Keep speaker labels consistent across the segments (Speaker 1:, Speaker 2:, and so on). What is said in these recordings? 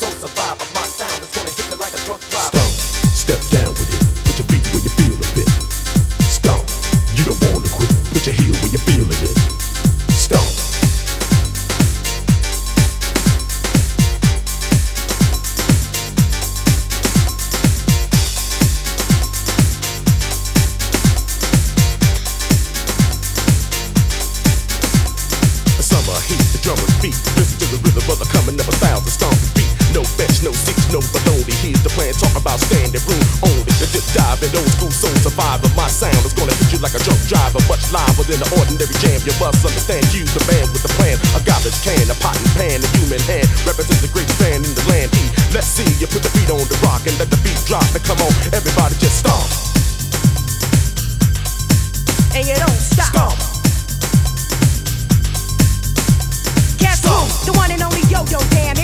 Speaker 1: survive. survivor. My sound is gonna hit you like a truck driver. outstanding room only to dip dive in old school soul survivor. My sound is gonna hit you like a drunk driver, much liver than an ordinary jam. You must understand, You the man with the plan. A garbage can, a pot and pan, a human hand represents the great fan in the land. E, let's see you put the beat on the rock and let the beat drop. And come on, everybody just stomp.
Speaker 2: And you don't stop. Stomp. Guess who? The one and only Yo Yo Dan.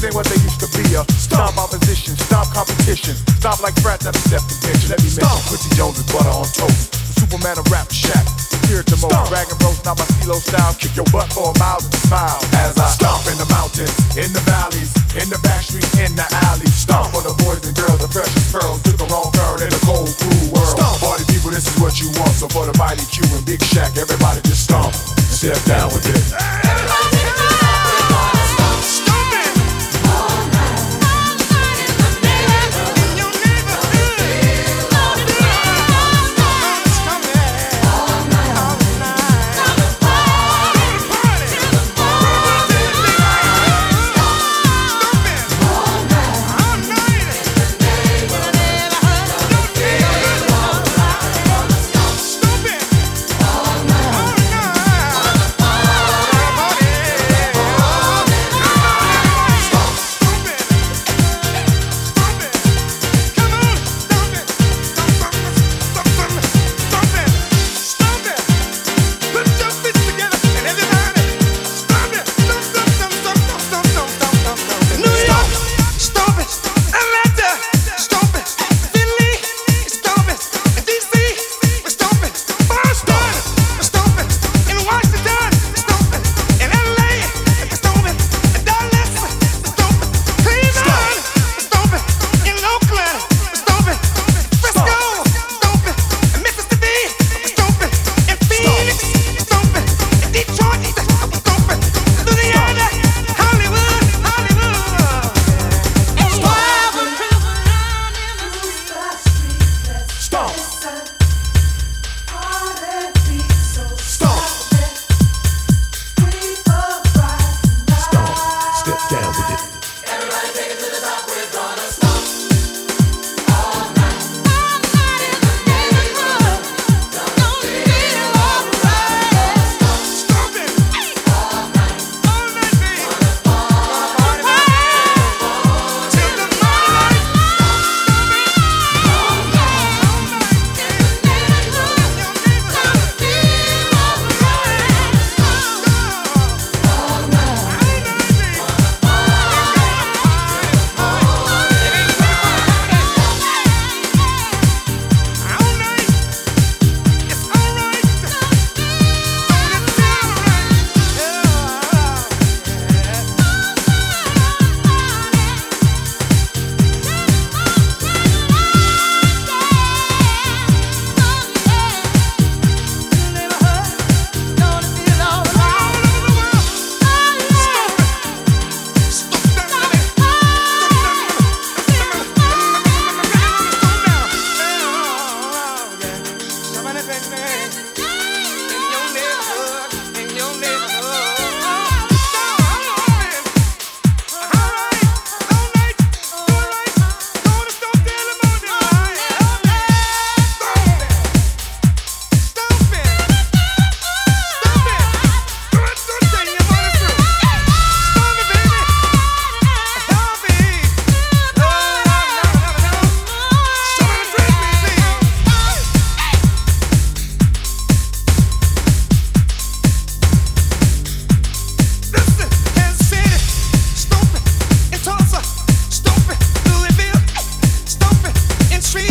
Speaker 3: Things ain't what they used to be. Uh. Stop opposition, stop competition. Stop like frat that step the bitch. Let me stop. Quincy Jones with butter on toast. Superman of rap Shaq. Spirit to most. Dragon Rose, not my kilo style. Kick your butt for a mile and smile. As I stomp in the mountains, in the valleys, in the back street, in the alleys. Stomp for the boys and girls, the precious pearls. Took the wrong turn in the cold, cruel world. Stomp. Party people, this is what you want. So for the mighty Q and Big Shaq, everybody just stomp. Step down with it.